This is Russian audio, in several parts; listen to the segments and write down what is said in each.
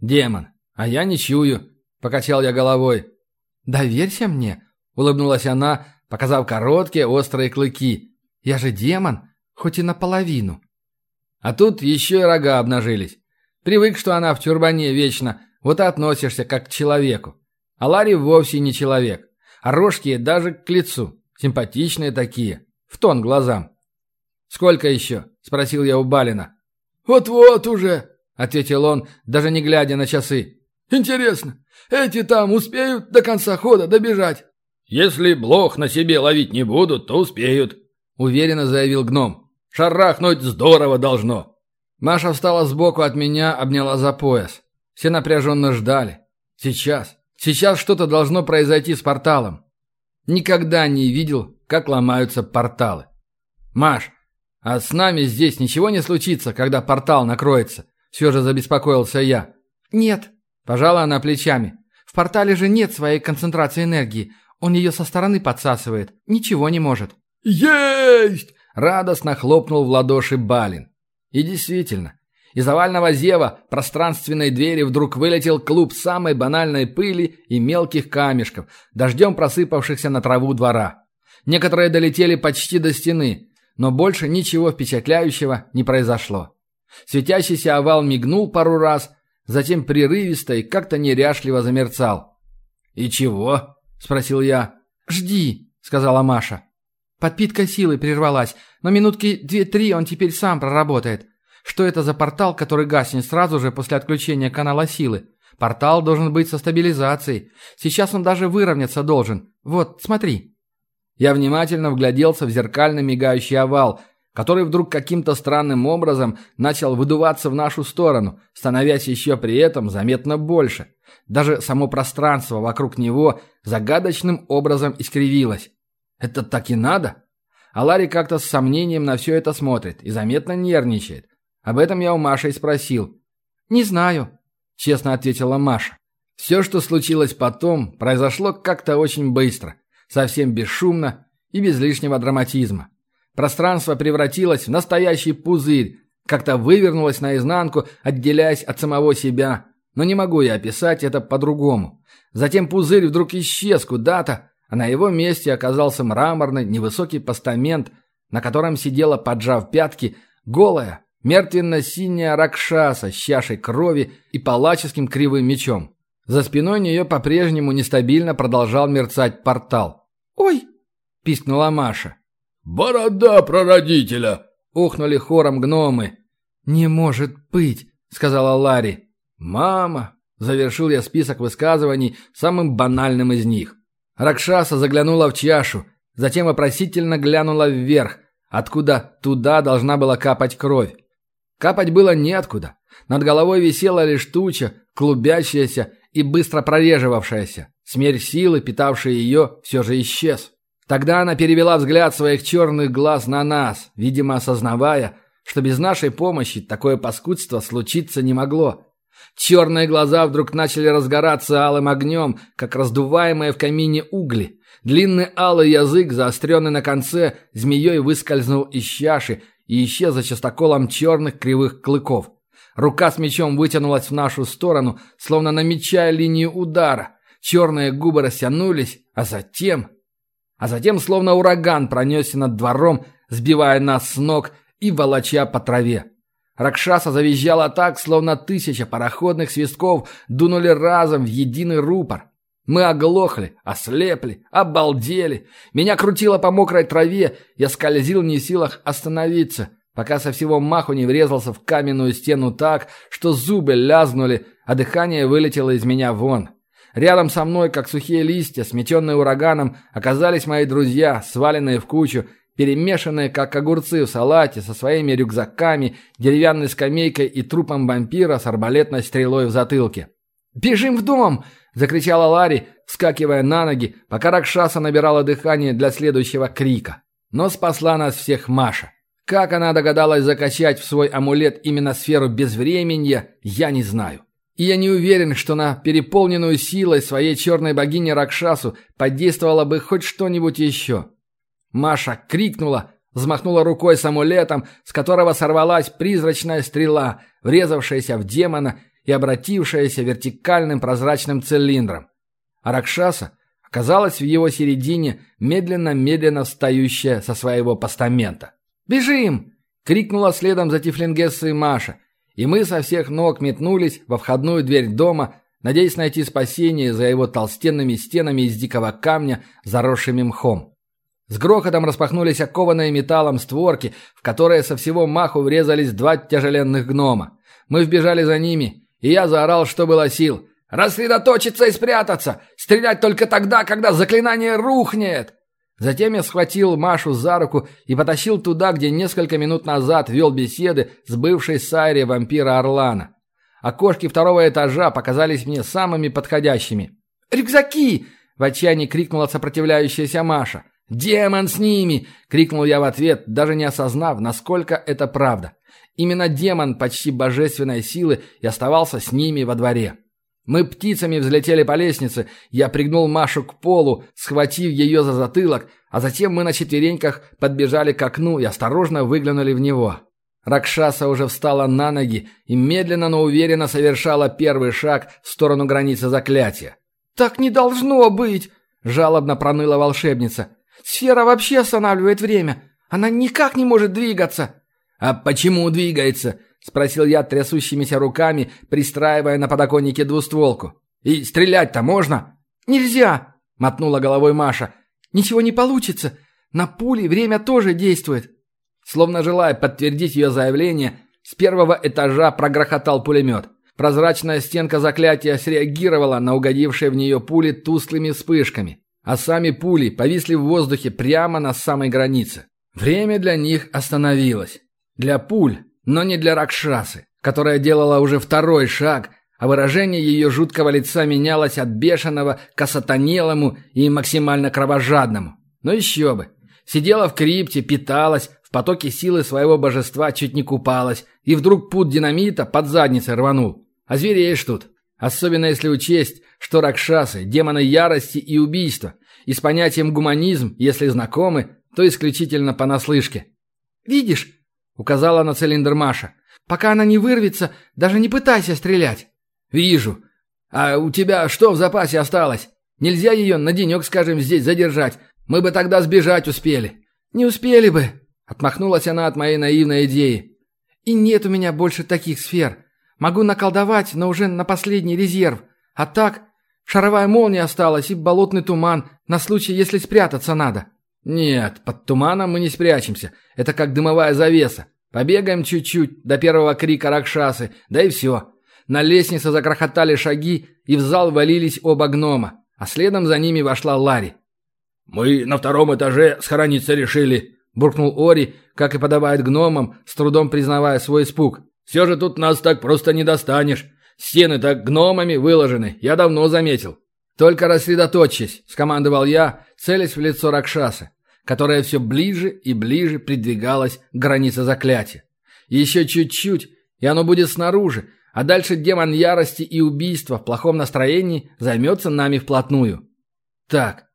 «Демон, а я не чую», — покачал я головой. «Доверься мне», — улыбнулась она, показав короткие острые клыки. «Я же демон, хоть и наполовину». А тут еще и рога обнажились. Привык, что она в тюрбане вечно, вот и относишься как к человеку. А Ларри вовсе не человек. А рожки даже к лицу. Симпатичные такие. В тон глазам. «Сколько еще?» – спросил я у Балина. «Вот-вот уже», – ответил он, даже не глядя на часы. «Интересно, эти там успеют до конца хода добежать?» «Если блох на себе ловить не будут, то успеют», – уверенно заявил гном. «Шарахнуть здорово должно». Маша встала сбоку от меня, обняла за пояс. Все напряженно ждали. Сейчас. Сейчас что-то должно произойти с порталом. Никогда не видел, как ломаются порталы. «Маш, а с нами здесь ничего не случится, когда портал накроется?» Все же забеспокоился я. «Нет», – пожала она плечами. «В портале же нет своей концентрации энергии. Он ее со стороны подсасывает. Ничего не может». «Есть!» – радостно хлопнул в ладоши Балин. И действительно, из овального зева пространственной двери вдруг вылетел клуб самой банальной пыли и мелких камешков, дождем просыпавшихся на траву двора. Некоторые долетели почти до стены, но больше ничего впечатляющего не произошло. Светящийся овал мигнул пару раз, затем прерывисто и как-то неряшливо замерцал. «И чего?» – спросил я. «Жди», – сказала Маша. Подпитка силы прервалась, но минутки две-три он теперь сам проработает. Что это за портал, который гаснет сразу же после отключения канала силы? Портал должен быть со стабилизацией. Сейчас он даже выровняться должен. Вот, смотри. Я внимательно вгляделся в зеркальный мигающий овал, который вдруг каким-то странным образом начал выдуваться в нашу сторону, становясь еще при этом заметно больше. Даже само пространство вокруг него загадочным образом искривилось. Это так и надо? А Ларри как-то с сомнением на все это смотрит и заметно нервничает. Об этом я у Маши и спросил. «Не знаю», — честно ответила Маша. Все, что случилось потом, произошло как-то очень быстро, совсем бесшумно и без лишнего драматизма. Пространство превратилось в настоящий пузырь, как-то вывернулось наизнанку, отделяясь от самого себя. Но не могу я описать это по-другому. Затем пузырь вдруг исчез куда-то, а на его месте оказался мраморный невысокий постамент, на котором сидела, поджав пятки, голая, мертвенно-синяя ракшаса с чашей крови и палаческим кривым мечом. За спиной нее по-прежнему нестабильно продолжал мерцать портал. «Ой!» – пискнула Маша. «Борода прародителя!» – ухнули хором гномы. «Не может быть!» – сказала Ларри. «Мама!» – завершил я список высказываний самым банальным из них. Ракшаса заглянула в чашу, затем вопросительно глянула вверх, откуда туда должна была капать кровь. Капать было неоткуда. Над головой висела лишь туча, клубящаяся и быстро прореживавшаяся. Смерть силы, питавшей ее, все же исчез. Тогда она перевела взгляд своих черных глаз на нас, видимо, осознавая, что без нашей помощи такое паскудство случиться не могло. Черные глаза вдруг начали разгораться алым огнем, как раздуваемые в камине угли. Длинный алый язык, заостренный на конце, змеей выскользнул из чаши и исчез за частоколом черных кривых клыков. Рука с мечом вытянулась в нашу сторону, словно намечая линию удара. Черные губы растянулись, а затем... А затем, словно ураган, пронесся над двором, сбивая нас с ног и волоча по траве. Ракшаса завизжала так, словно тысяча пароходных свистков дунули разом в единый рупор. Мы оглохли, ослепли, обалдели. Меня крутило по мокрой траве, я скользил не в силах остановиться, пока со всего маху не врезался в каменную стену так, что зубы лязнули, а дыхание вылетело из меня вон. Рядом со мной, как сухие листья, сметенные ураганом, оказались мои друзья, сваленные в кучу, перемешанные, как огурцы в салате, со своими рюкзаками, деревянной скамейкой и трупом вампира с арбалетной стрелой в затылке. «Бежим в дом!» – закричала Ларри, вскакивая на ноги, пока Ракшаса набирала дыхание для следующего крика. Но спасла нас всех Маша. Как она догадалась закачать в свой амулет именно сферу безвременья, я не знаю. И я не уверен, что на переполненную силой своей черной богини Ракшасу подействовало бы хоть что-нибудь еще. Маша крикнула, взмахнула рукой с амулетом, с которого сорвалась призрачная стрела, врезавшаяся в демона и обратившаяся вертикальным прозрачным цилиндром. А Ракшаса оказалась в его середине, медленно-медленно встающая со своего постамента. «Бежим!» — крикнула следом за Тифлингессой Маша, и мы со всех ног метнулись во входную дверь дома, надеясь найти спасение за его толстенными стенами из дикого камня, заросшими мхом. С грохотом распахнулись окованные металлом створки, в которые со всего маху врезались два тяжеленных гнома. Мы вбежали за ними, и я заорал, что было сил. «Рассредоточиться и спрятаться! Стрелять только тогда, когда заклинание рухнет!» Затем я схватил Машу за руку и потащил туда, где несколько минут назад вел беседы с бывшей Сайри вампира Орлана. Окошки второго этажа показались мне самыми подходящими. «Рюкзаки!» – в отчаянии крикнула сопротивляющаяся Маша. «Демон с ними!» – крикнул я в ответ, даже не осознав, насколько это правда. Именно демон почти божественной силы и оставался с ними во дворе. Мы птицами взлетели по лестнице, я пригнул Машу к полу, схватив ее за затылок, а затем мы на четвереньках подбежали к окну и осторожно выглянули в него. Ракшаса уже встала на ноги и медленно, но уверенно совершала первый шаг в сторону границы заклятия. «Так не должно быть!» – жалобно проныла волшебница. «Сфера вообще останавливает время. Она никак не может двигаться!» «А почему двигается?» — спросил я трясущимися руками, пристраивая на подоконнике двустволку. «И стрелять-то можно?» «Нельзя!» — мотнула головой Маша. «Ничего не получится. На пули время тоже действует». Словно желая подтвердить ее заявление, с первого этажа прогрохотал пулемет. Прозрачная стенка заклятия среагировала на угодившие в нее пули тусклыми вспышками, а сами пули повисли в воздухе прямо на самой границе. Время для них остановилось. Для пуль, но не для Ракшасы, которая делала уже второй шаг, а выражение ее жуткого лица менялось от бешеного к осатанелому и максимально кровожадному. Но еще бы. Сидела в крипте, питалась, в потоке силы своего божества чуть не купалась, и вдруг пут динамита под задницей рванул. А звереешь тут. Особенно если учесть, что Ракшасы – демоны ярости и убийства, и с понятием гуманизм, если знакомы, то исключительно понаслышке. «Видишь, Указала на цилиндр Маша. «Пока она не вырвется, даже не пытайся стрелять». «Вижу. А у тебя что в запасе осталось? Нельзя ее на денек, скажем, здесь задержать. Мы бы тогда сбежать успели». «Не успели бы», — отмахнулась она от моей наивной идеи. «И нет у меня больше таких сфер. Могу наколдовать, но уже на последний резерв. А так, шаровая молния осталась и болотный туман на случай, если спрятаться надо». «Нет, под туманом мы не спрячемся. Это как дымовая завеса. Побегаем чуть-чуть до первого крика Ракшасы, да и все». На лестнице закрохотали шаги, и в зал валились оба гнома, а следом за ними вошла Ларри. «Мы на втором этаже схорониться решили», — буркнул Ори, как и подобает гномам, с трудом признавая свой испуг. «Все же тут нас так просто не достанешь. Стены так гномами выложены, я давно заметил». «Только рассредоточьтесь», — скомандовал я, целясь в лицо Ракшаса которая все ближе и ближе придвигалась к границе заклятия. Еще чуть-чуть, и оно будет снаружи, а дальше демон ярости и убийства в плохом настроении займется нами вплотную. Так,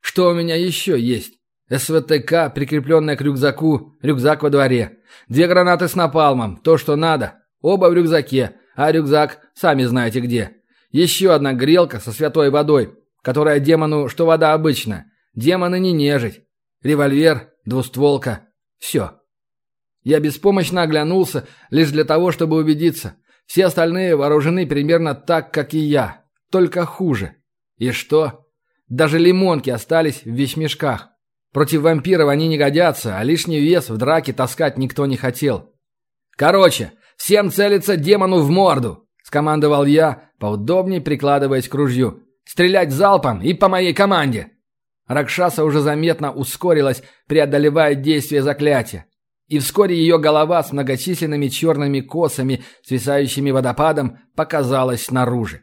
что у меня еще есть? СВТК, прикрепленная к рюкзаку, рюкзак во дворе. Две гранаты с напалмом, то, что надо. Оба в рюкзаке, а рюкзак сами знаете где. Еще одна грелка со святой водой, которая демону, что вода обычная. Демоны не нежить. Револьвер, двустволка. Все. Я беспомощно оглянулся, лишь для того, чтобы убедиться. Все остальные вооружены примерно так, как и я. Только хуже. И что? Даже лимонки остались в вещмешках. Против вампиров они не годятся, а лишний вес в драке таскать никто не хотел. «Короче, всем целиться демону в морду!» – скомандовал я, поудобнее прикладываясь к ружью. «Стрелять залпом и по моей команде!» Ракшаса уже заметно ускорилась, преодолевая действие заклятия. И вскоре ее голова с многочисленными черными косами, свисающими водопадом, показалась снаружи.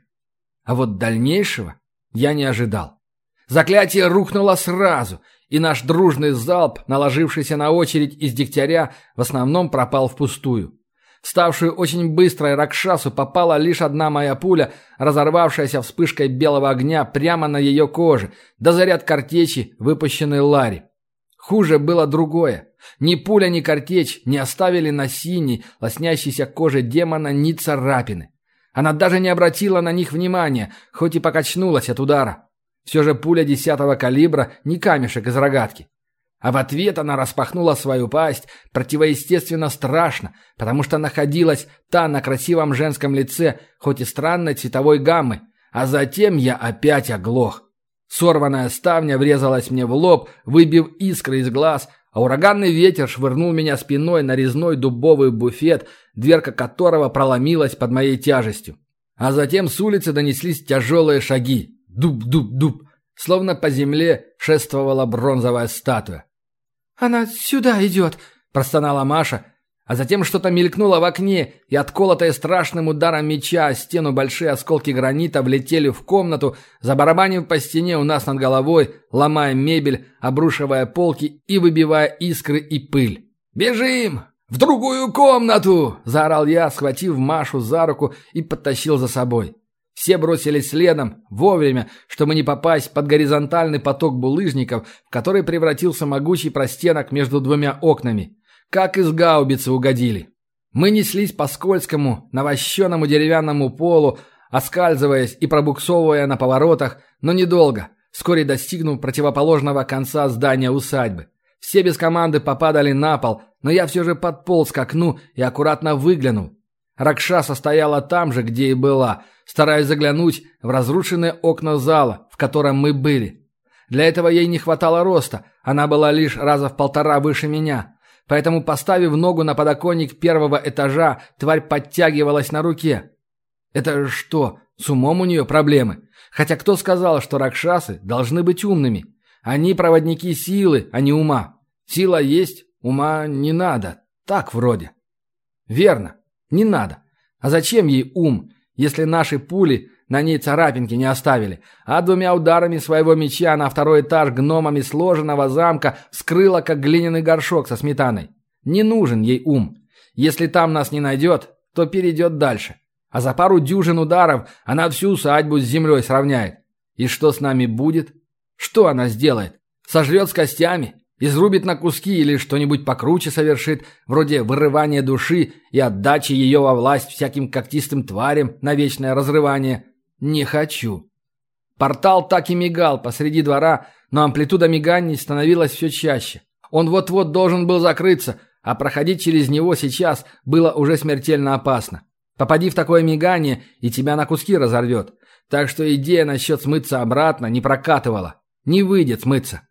А вот дальнейшего я не ожидал. Заклятие рухнуло сразу, и наш дружный залп, наложившийся на очередь из дегтяря, в основном пропал впустую ставшую очень быстрой Ракшасу попала лишь одна моя пуля, разорвавшаяся вспышкой белого огня прямо на ее коже, да заряд картечи, выпущенный Ларри. Хуже было другое. Ни пуля, ни картечь не оставили на синей, лоснящейся коже демона ни царапины. Она даже не обратила на них внимания, хоть и покачнулась от удара. Все же пуля десятого калибра не камешек из рогатки. А в ответ она распахнула свою пасть противоестественно страшно, потому что находилась та на красивом женском лице, хоть и странной цветовой гаммы. А затем я опять оглох. Сорванная ставня врезалась мне в лоб, выбив искры из глаз, а ураганный ветер швырнул меня спиной на резной дубовый буфет, дверка которого проломилась под моей тяжестью. А затем с улицы донеслись тяжелые шаги. Дуб-дуб-дуб. Словно по земле шествовала бронзовая статуя. «Она сюда идет!» – простонала Маша. А затем что-то мелькнуло в окне, и отколотые страшным ударом меча о стену большие осколки гранита влетели в комнату, забарабанив по стене у нас над головой, ломая мебель, обрушивая полки и выбивая искры и пыль. «Бежим! В другую комнату!» – заорал я, схватив Машу за руку и подтащил за собой. Все бросились следом, вовремя, чтобы не попасть под горизонтальный поток булыжников, который превратился могучий простенок между двумя окнами. Как из гаубицы угодили. Мы неслись по скользкому, навощенному деревянному полу, оскальзываясь и пробуксовывая на поворотах, но недолго, вскоре достигнув противоположного конца здания усадьбы. Все без команды попадали на пол, но я все же подполз к окну и аккуратно выглянул. Ракшаса стояла там же, где и была, стараясь заглянуть в разрушенные окна зала, в котором мы были. Для этого ей не хватало роста, она была лишь раза в полтора выше меня. Поэтому, поставив ногу на подоконник первого этажа, тварь подтягивалась на руке. Это что, с умом у нее проблемы? Хотя кто сказал, что ракшасы должны быть умными? Они проводники силы, а не ума. Сила есть, ума не надо. Так вроде. Верно. Не надо. А зачем ей ум, если наши пули на ней царапинки не оставили, а двумя ударами своего меча на второй этаж гномами сложенного замка скрыла, как глиняный горшок со сметаной? Не нужен ей ум. Если там нас не найдет, то перейдет дальше. А за пару дюжин ударов она всю усадьбу с землей сравняет. И что с нами будет? Что она сделает? Сожрет с костями? Изрубит на куски или что-нибудь покруче совершит, вроде вырывания души и отдачи ее во власть всяким когтистым тварям на вечное разрывание. Не хочу. Портал так и мигал посреди двора, но амплитуда миганий становилась все чаще. Он вот-вот должен был закрыться, а проходить через него сейчас было уже смертельно опасно. Попади в такое мигание, и тебя на куски разорвет. Так что идея насчет смыться обратно не прокатывала. Не выйдет смыться.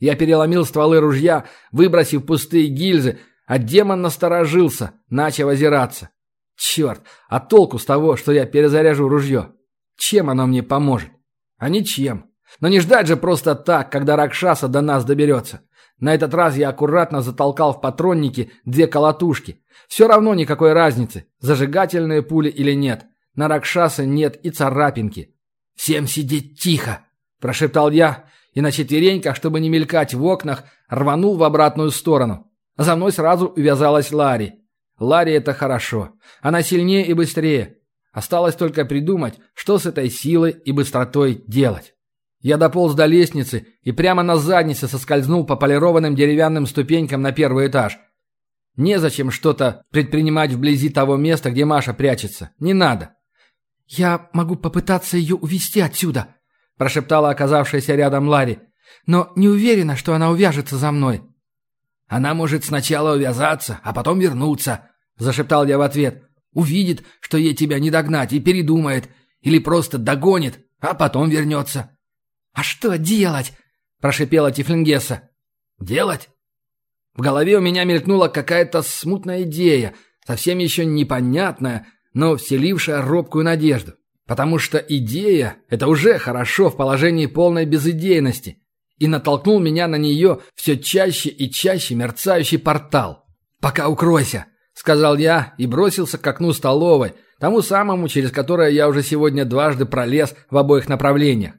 Я переломил стволы ружья, выбросив пустые гильзы, а демон насторожился, начав озираться. Черт, а толку с того, что я перезаряжу ружье? Чем оно мне поможет? А ничем. Но не ждать же просто так, когда Ракшаса до нас доберется. На этот раз я аккуратно затолкал в патронники две колотушки. Все равно никакой разницы, зажигательные пули или нет. На Ракшаса нет и царапинки. «Всем сидеть тихо!» – прошептал я и на четвереньках, чтобы не мелькать в окнах, рванул в обратную сторону. За мной сразу увязалась Ларри. Ларри это хорошо. Она сильнее и быстрее. Осталось только придумать, что с этой силой и быстротой делать. Я дополз до лестницы и прямо на заднице соскользнул по полированным деревянным ступенькам на первый этаж. Незачем что-то предпринимать вблизи того места, где Маша прячется. Не надо. «Я могу попытаться ее увести отсюда», прошептала оказавшаяся рядом Ларри. «Но не уверена, что она увяжется за мной». «Она может сначала увязаться, а потом вернуться», – зашептал я в ответ. «Увидит, что ей тебя не догнать, и передумает. Или просто догонит, а потом вернется». «А что делать?» – прошипела Тифлингеса. «Делать?» В голове у меня мелькнула какая-то смутная идея, совсем еще непонятная, но вселившая робкую надежду. Потому что идея – это уже хорошо в положении полной безыдейности. И натолкнул меня на нее все чаще и чаще мерцающий портал. «Пока укройся», – сказал я и бросился к окну столовой, тому самому, через которое я уже сегодня дважды пролез в обоих направлениях.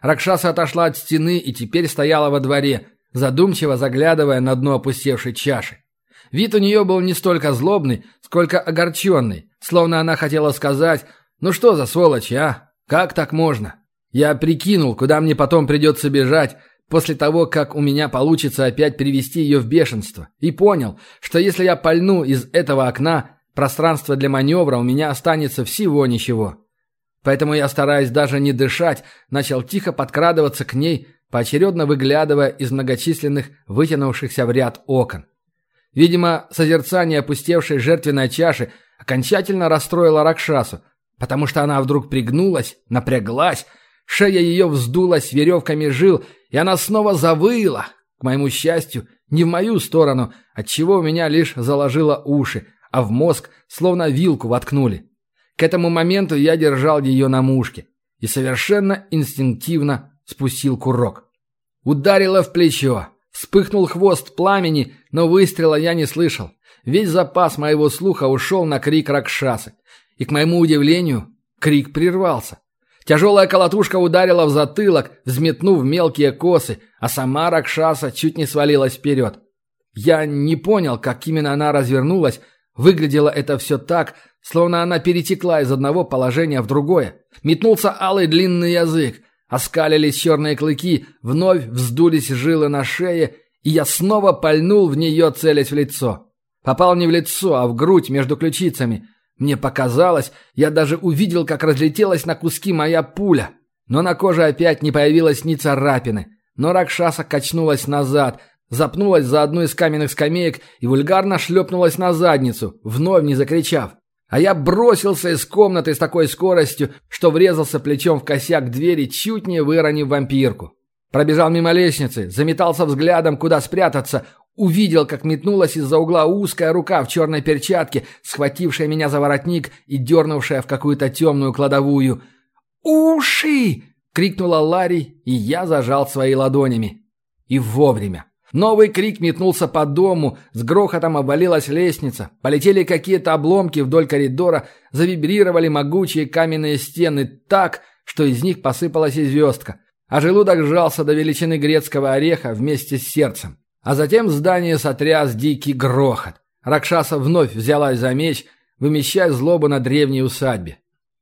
Ракшаса отошла от стены и теперь стояла во дворе, задумчиво заглядывая на дно опустевшей чаши. Вид у нее был не столько злобный, сколько огорченный, словно она хотела сказать, ну что за сволочь, а? Как так можно? Я прикинул, куда мне потом придется бежать, после того, как у меня получится опять привести ее в бешенство. И понял, что если я пальну из этого окна, Пространство для маневра у меня останется всего ничего. Поэтому я, стараясь даже не дышать, начал тихо подкрадываться к ней, поочередно выглядывая из многочисленных вытянувшихся в ряд окон. Видимо, созерцание опустевшей жертвенной чаши окончательно расстроило Ракшасу, потому что она вдруг пригнулась, напряглась, шея ее вздулась веревками жил, и она снова завыла, к моему счастью, не в мою сторону, отчего у меня лишь заложило уши, а в мозг словно вилку воткнули. К этому моменту я держал ее на мушке и совершенно инстинктивно спустил курок. Ударило в плечо. Вспыхнул хвост пламени, но выстрела я не слышал. Весь запас моего слуха ушел на крик Ракшасы. И, к моему удивлению, крик прервался. Тяжелая колотушка ударила в затылок, взметнув мелкие косы, а сама Ракшаса чуть не свалилась вперед. Я не понял, как именно она развернулась. Выглядело это все так, словно она перетекла из одного положения в другое. Метнулся алый длинный язык, оскалились черные клыки, вновь вздулись жилы на шее, и я снова пальнул в нее, целясь в лицо. Попал не в лицо, а в грудь между ключицами – мне показалось, я даже увидел, как разлетелась на куски моя пуля. Но на коже опять не появилось ни царапины. Но Ракшаса качнулась назад, запнулась за одну из каменных скамеек и вульгарно шлепнулась на задницу, вновь не закричав. А я бросился из комнаты с такой скоростью, что врезался плечом в косяк двери, чуть не выронив вампирку. Пробежал мимо лестницы, заметался взглядом, куда спрятаться, Увидел, как метнулась из-за угла узкая рука в черной перчатке, схватившая меня за воротник и дернувшая в какую-то темную кладовую. «Уши!» — крикнула Ларри, и я зажал свои ладонями. И вовремя. Новый крик метнулся по дому, с грохотом обвалилась лестница, полетели какие-то обломки вдоль коридора, завибрировали могучие каменные стены так, что из них посыпалась и звездка, а желудок сжался до величины грецкого ореха вместе с сердцем. А затем здание сотряс дикий грохот. Ракшаса вновь взялась за меч, вымещая злобу на древней усадьбе.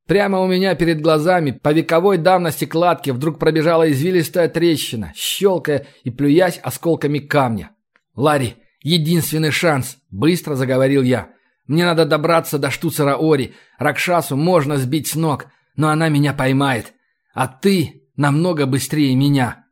Прямо у меня перед глазами по вековой давности кладки вдруг пробежала извилистая трещина, щелкая и плюясь осколками камня. «Ларри, единственный шанс!» – быстро заговорил я. «Мне надо добраться до штуцера Ори. Ракшасу можно сбить с ног, но она меня поймает. А ты намного быстрее меня».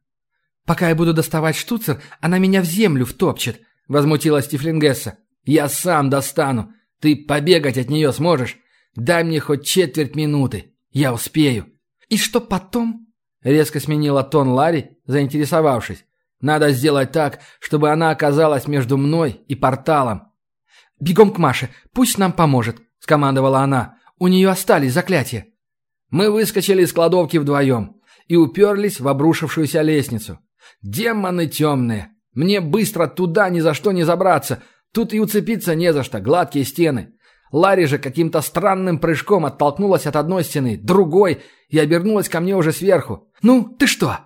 «Пока я буду доставать штуцер, она меня в землю втопчет», — возмутилась Тифлингесса. «Я сам достану. Ты побегать от нее сможешь? Дай мне хоть четверть минуты. Я успею». «И что потом?» — резко сменила тон Ларри, заинтересовавшись. «Надо сделать так, чтобы она оказалась между мной и порталом». «Бегом к Маше, пусть нам поможет», — скомандовала она. «У нее остались заклятия». Мы выскочили из кладовки вдвоем и уперлись в обрушившуюся лестницу. Демоны темные. Мне быстро туда ни за что не забраться. Тут и уцепиться не за что, гладкие стены. Ларри же каким-то странным прыжком оттолкнулась от одной стены, другой, и обернулась ко мне уже сверху. «Ну, ты что?»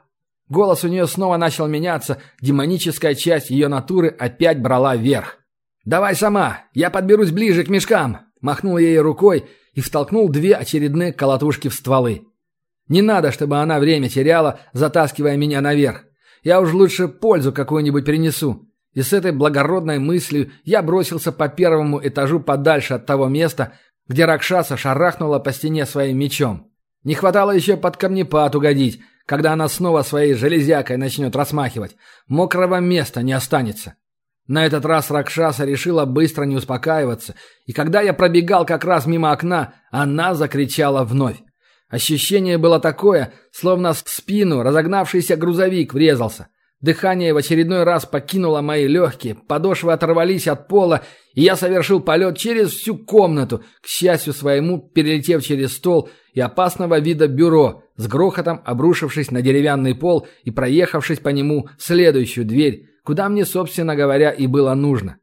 Голос у нее снова начал меняться, демоническая часть ее натуры опять брала верх. «Давай сама, я подберусь ближе к мешкам!» Махнул ей рукой и втолкнул две очередные колотушки в стволы. Не надо, чтобы она время теряла, затаскивая меня наверх. Я уж лучше пользу какую-нибудь принесу. И с этой благородной мыслью я бросился по первому этажу подальше от того места, где Ракшаса шарахнула по стене своим мечом. Не хватало еще под камнепад угодить, когда она снова своей железякой начнет расмахивать. Мокрого места не останется. На этот раз Ракшаса решила быстро не успокаиваться, и когда я пробегал как раз мимо окна, она закричала вновь. Ощущение было такое, словно в спину разогнавшийся грузовик врезался. Дыхание в очередной раз покинуло мои легкие, подошвы оторвались от пола, и я совершил полет через всю комнату, к счастью своему, перелетев через стол и опасного вида бюро, с грохотом обрушившись на деревянный пол и проехавшись по нему в следующую дверь, куда мне, собственно говоря, и было нужно.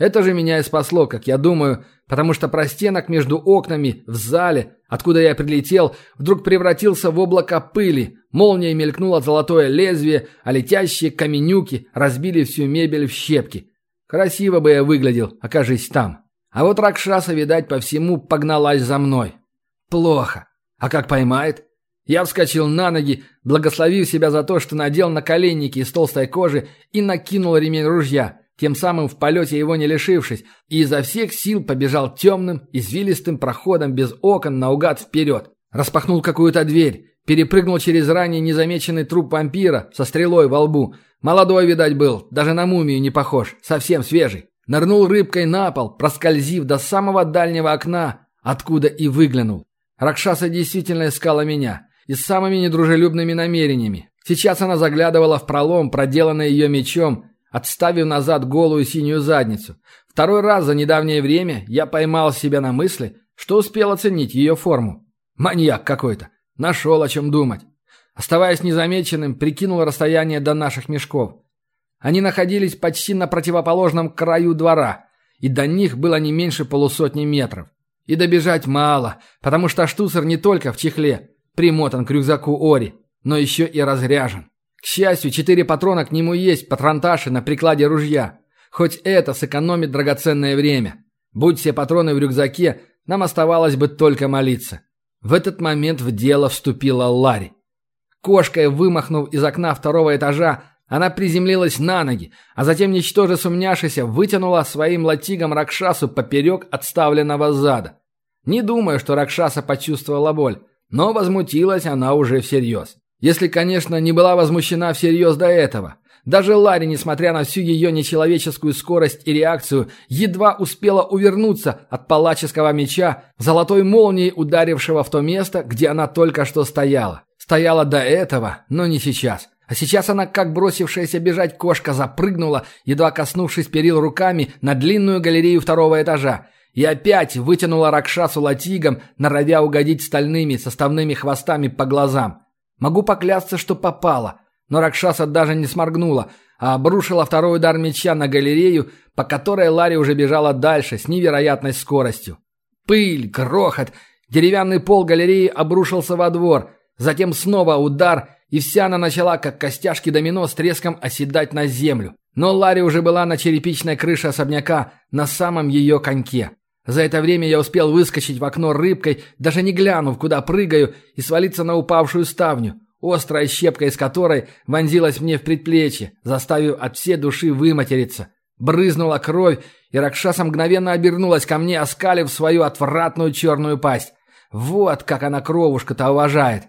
Это же меня и спасло, как я думаю, потому что простенок между окнами в зале, откуда я прилетел, вдруг превратился в облако пыли, молнией мелькнуло золотое лезвие, а летящие каменюки разбили всю мебель в щепки. Красиво бы я выглядел, окажись там. А вот Ракшаса, видать, по всему погналась за мной. Плохо. А как поймает? Я вскочил на ноги, благословив себя за то, что надел наколенники из толстой кожи и накинул ремень ружья. Тем самым в полете его не лишившись, и изо всех сил побежал темным, извилистым проходом без окон наугад вперед. Распахнул какую-то дверь, перепрыгнул через ранее незамеченный труп вампира со стрелой во лбу. Молодой, видать, был, даже на мумию не похож, совсем свежий. Нырнул рыбкой на пол, проскользив до самого дальнего окна, откуда и выглянул. Ракшаса действительно искала меня, и с самыми недружелюбными намерениями. Сейчас она заглядывала в пролом, проделанный ее мечом, отставив назад голую синюю задницу. Второй раз за недавнее время я поймал себя на мысли, что успел оценить ее форму. Маньяк какой-то. Нашел о чем думать. Оставаясь незамеченным, прикинул расстояние до наших мешков. Они находились почти на противоположном краю двора, и до них было не меньше полусотни метров. И добежать мало, потому что штуцер не только в чехле, примотан к рюкзаку Ори, но еще и разряжен. К счастью, четыре патрона к нему есть, патронташи на прикладе ружья. Хоть это сэкономит драгоценное время. Будь все патроны в рюкзаке, нам оставалось бы только молиться. В этот момент в дело вступила Ларри. Кошкой вымахнув из окна второго этажа, она приземлилась на ноги, а затем, ничтоже сумняшися, вытянула своим латигом Ракшасу поперек отставленного зада. Не думаю, что Ракшаса почувствовала боль, но возмутилась она уже всерьез. Если, конечно, не была возмущена всерьез до этого. Даже Ларри, несмотря на всю ее нечеловеческую скорость и реакцию, едва успела увернуться от палаческого меча, золотой молнией ударившего в то место, где она только что стояла. Стояла до этого, но не сейчас. А сейчас она, как бросившаяся бежать кошка, запрыгнула, едва коснувшись перил руками, на длинную галерею второго этажа. И опять вытянула Ракшасу латигом, норовя угодить стальными составными хвостами по глазам. Могу поклясться, что попала. Но Ракшаса даже не сморгнула, а обрушила второй удар меча на галерею, по которой Ларри уже бежала дальше с невероятной скоростью. Пыль, грохот, деревянный пол галереи обрушился во двор, затем снова удар, и вся она начала, как костяшки домино, с треском оседать на землю. Но Ларри уже была на черепичной крыше особняка, на самом ее коньке. За это время я успел выскочить в окно рыбкой, даже не глянув, куда прыгаю, и свалиться на упавшую ставню острая щепка из которой вонзилась мне в предплечье, заставив от всей души выматериться. Брызнула кровь, и Ракшаса мгновенно обернулась ко мне, оскалив свою отвратную черную пасть. Вот как она кровушка-то уважает.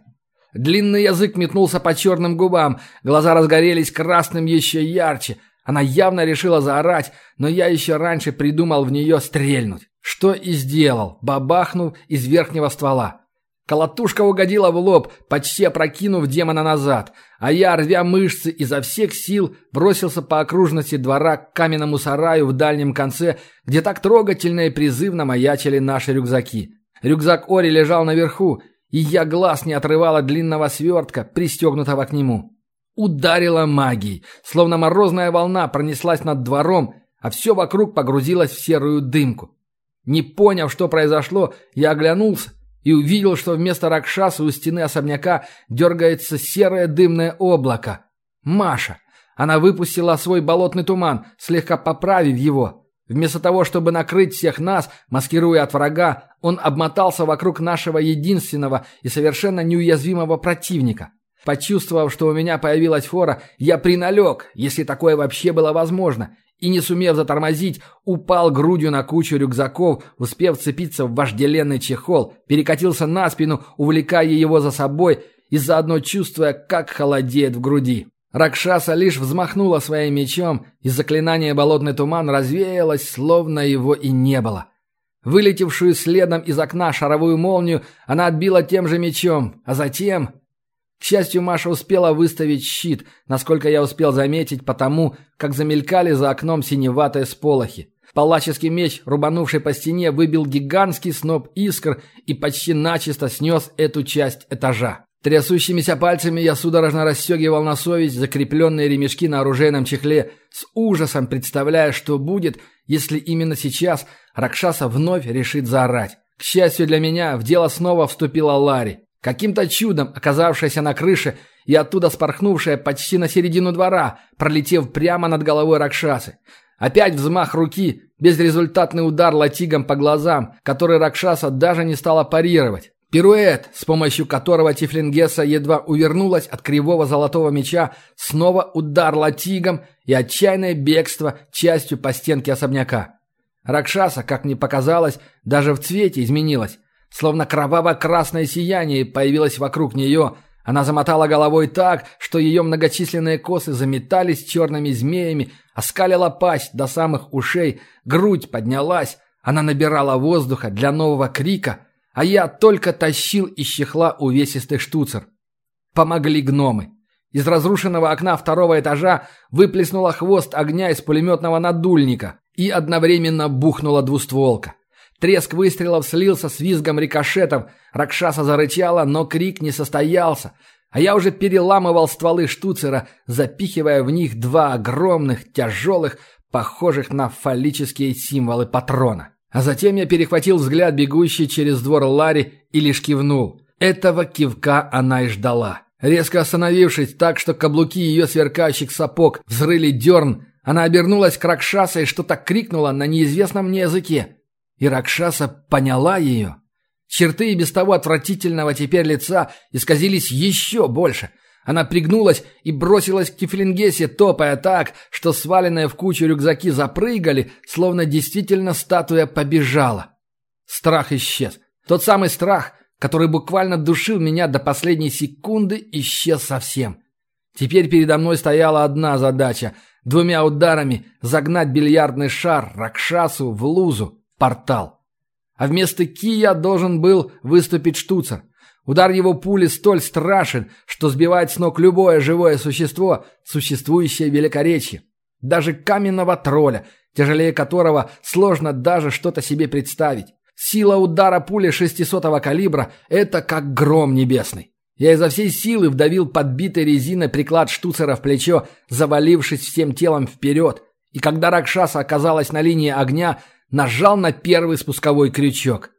Длинный язык метнулся по черным губам, глаза разгорелись красным еще ярче. Она явно решила заорать, но я еще раньше придумал в нее стрельнуть. Что и сделал, бабахнув из верхнего ствола. Колотушка угодила в лоб, почти опрокинув демона назад, а я, рвя мышцы изо всех сил, бросился по окружности двора к каменному сараю в дальнем конце, где так трогательно и призывно маячили наши рюкзаки. Рюкзак Ори лежал наверху, и я глаз не отрывал от длинного свертка, пристегнутого к нему. Ударила магией, словно морозная волна пронеслась над двором, а все вокруг погрузилось в серую дымку. Не поняв, что произошло, я оглянулся и увидел, что вместо Ракшаса у стены особняка дергается серое дымное облако. Маша. Она выпустила свой болотный туман, слегка поправив его. Вместо того, чтобы накрыть всех нас, маскируя от врага, он обмотался вокруг нашего единственного и совершенно неуязвимого противника. Почувствовав, что у меня появилась фора, я приналег, если такое вообще было возможно, и, не сумев затормозить, упал грудью на кучу рюкзаков, успев цепиться в вожделенный чехол, перекатился на спину, увлекая его за собой и заодно чувствуя, как холодеет в груди. Ракшаса лишь взмахнула своим мечом, и заклинание «Болотный туман» развеялось, словно его и не было. Вылетевшую следом из окна шаровую молнию она отбила тем же мечом, а затем к счастью, Маша успела выставить щит, насколько я успел заметить, потому как замелькали за окном синеватые сполохи. Палаческий меч, рубанувший по стене, выбил гигантский сноп искр и почти начисто снес эту часть этажа. Трясущимися пальцами я судорожно расстегивал на совесть закрепленные ремешки на оружейном чехле, с ужасом представляя, что будет, если именно сейчас Ракшаса вновь решит заорать. К счастью для меня, в дело снова вступила Ларри. Каким-то чудом оказавшаяся на крыше и оттуда спорхнувшая почти на середину двора, пролетев прямо над головой Ракшасы. Опять взмах руки, безрезультатный удар латигом по глазам, который Ракшаса даже не стала парировать. Пируэт, с помощью которого Тифлингеса едва увернулась от кривого золотого меча, снова удар латигом и отчаянное бегство частью по стенке особняка. Ракшаса, как мне показалось, даже в цвете изменилась. Словно кроваво-красное сияние появилось вокруг нее. Она замотала головой так, что ее многочисленные косы заметались черными змеями, оскалила пасть до самых ушей, грудь поднялась. Она набирала воздуха для нового крика, а я только тащил из чехла увесистый штуцер. Помогли гномы. Из разрушенного окна второго этажа выплеснула хвост огня из пулеметного надульника и одновременно бухнула двустволка. Треск выстрелов слился с визгом рикошетов, Ракшаса зарычала, но крик не состоялся, а я уже переламывал стволы штуцера, запихивая в них два огромных, тяжелых, похожих на фаллические символы патрона. А затем я перехватил взгляд бегущий через двор Ларри и лишь кивнул. Этого кивка она и ждала. Резко остановившись так, что каблуки ее сверкающих сапог взрыли дерн, она обернулась к Ракшаса и что-то крикнула на неизвестном мне языке. И Ракшаса поняла ее. Черты и без того отвратительного теперь лица исказились еще больше. Она пригнулась и бросилась к Кефлингесе, топая так, что сваленные в кучу рюкзаки запрыгали, словно действительно статуя побежала. Страх исчез. Тот самый страх, который буквально душил меня до последней секунды, исчез совсем. Теперь передо мной стояла одна задача – двумя ударами загнать бильярдный шар Ракшасу в лузу портал. А вместо Кия должен был выступить штуцер. Удар его пули столь страшен, что сбивает с ног любое живое существо, существующее в Великоречье. Даже каменного тролля, тяжелее которого сложно даже что-то себе представить. Сила удара пули 600-го калибра – это как гром небесный. Я изо всей силы вдавил подбитой резиной приклад штуцера в плечо, завалившись всем телом вперед. И когда Ракшаса оказалась на линии огня, Нажал на первый спусковой крючок.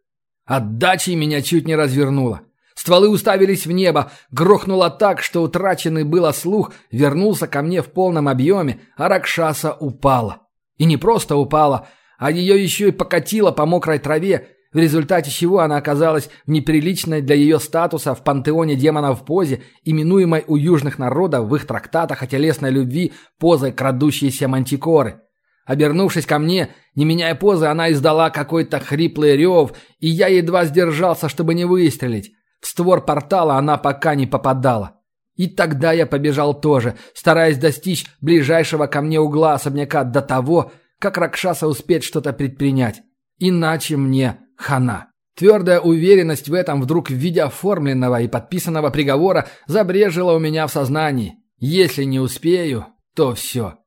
Отдачи меня чуть не развернуло. Стволы уставились в небо, грохнуло так, что утраченный было слух вернулся ко мне в полном объеме, а Ракшаса упала. И не просто упала, а ее еще и покатило по мокрой траве, в результате чего она оказалась в неприличной для ее статуса в пантеоне демонов позе, именуемой у южных народов в их трактатах о телесной любви позой крадущейся мантикоры. Обернувшись ко мне, не меняя позы, она издала какой-то хриплый рев, и я едва сдержался, чтобы не выстрелить. В створ портала она пока не попадала. И тогда я побежал тоже, стараясь достичь ближайшего ко мне угла особняка до того, как Ракшаса успеет что-то предпринять. Иначе мне хана. Твердая уверенность в этом вдруг в виде оформленного и подписанного приговора забрежила у меня в сознании. Если не успею, то все.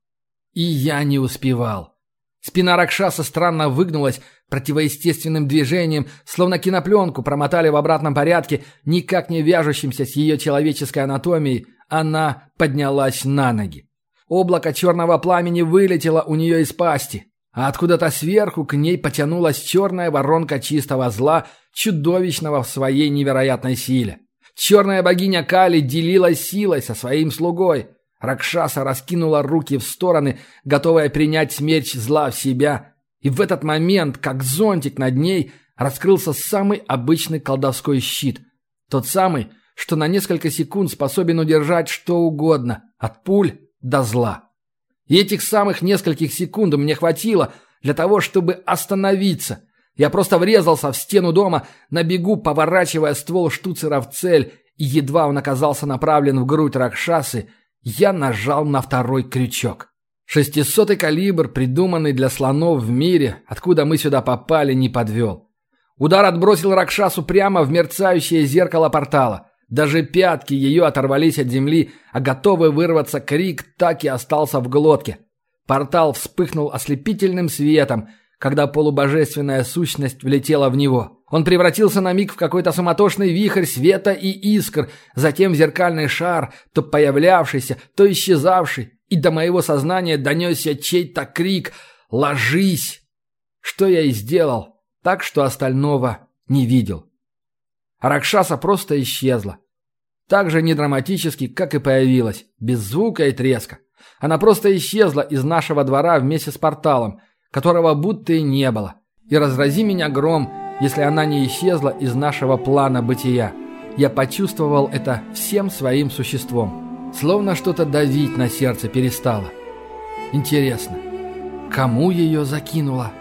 И я не успевал. Спина Ракшаса странно выгнулась противоестественным движением, словно кинопленку промотали в обратном порядке, никак не вяжущимся с ее человеческой анатомией. Она поднялась на ноги. Облако черного пламени вылетело у нее из пасти, а откуда-то сверху к ней потянулась черная воронка чистого зла, чудовищного в своей невероятной силе. Черная богиня Кали делилась силой со своим слугой. Ракшаса раскинула руки в стороны, готовая принять смерть зла в себя. И в этот момент, как зонтик над ней, раскрылся самый обычный колдовской щит. Тот самый, что на несколько секунд способен удержать что угодно, от пуль до зла. И этих самых нескольких секунд мне хватило для того, чтобы остановиться. Я просто врезался в стену дома, на бегу поворачивая ствол штуцера в цель, и едва он оказался направлен в грудь Ракшасы, я нажал на второй крючок. Шестисотый калибр, придуманный для слонов в мире, откуда мы сюда попали, не подвел. Удар отбросил Ракшасу прямо в мерцающее зеркало портала. Даже пятки ее оторвались от земли, а готовый вырваться крик так и остался в глотке. Портал вспыхнул ослепительным светом, когда полубожественная сущность влетела в него. Он превратился на миг в какой-то суматошный вихрь света и искр, затем в зеркальный шар, то появлявшийся, то исчезавший, и до моего сознания донесся чей-то крик «Ложись!», что я и сделал, так что остального не видел. А Ракшаса просто исчезла. Так же недраматически, как и появилась, без звука и треска. Она просто исчезла из нашего двора вместе с порталом, которого будто и не было. И разрази меня гром – если она не исчезла из нашего плана бытия. Я почувствовал это всем своим существом. Словно что-то давить на сердце перестало. Интересно, кому ее закинуло?»